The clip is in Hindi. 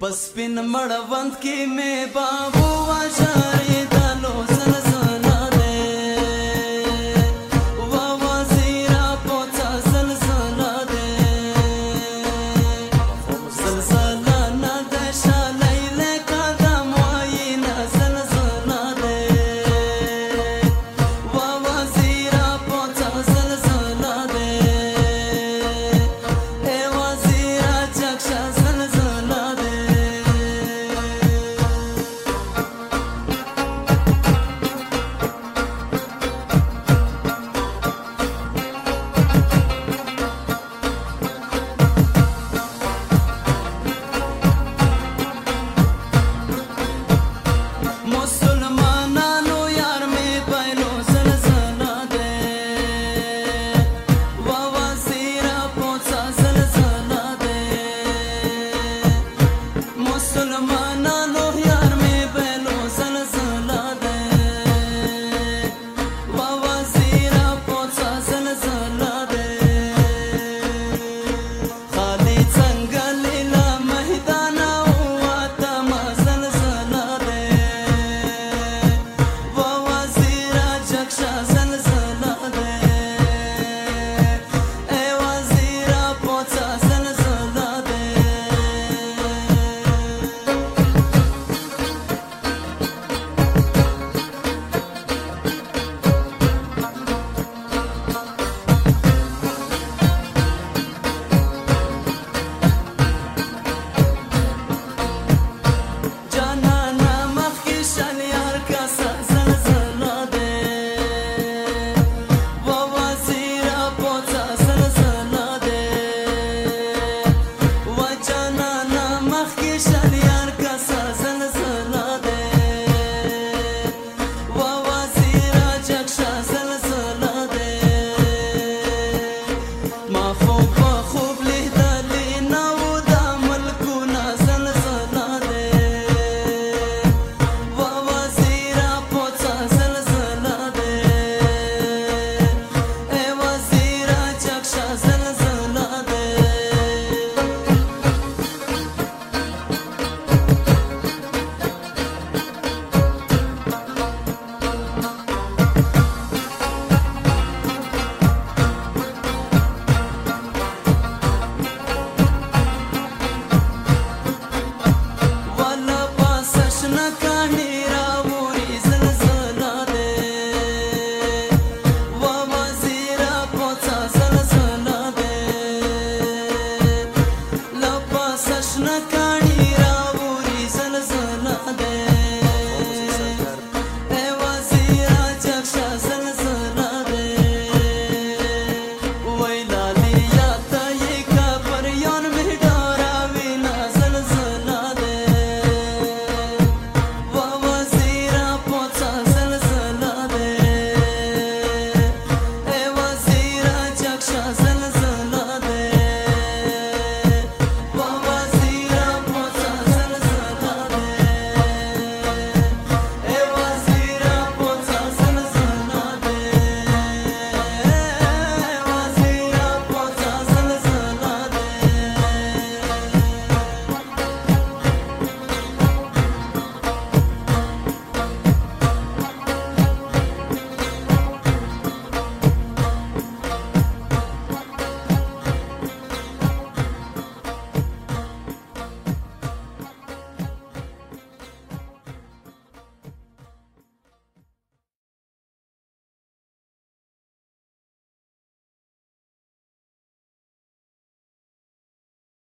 पसपिन मड़वंत की में बाबू आशा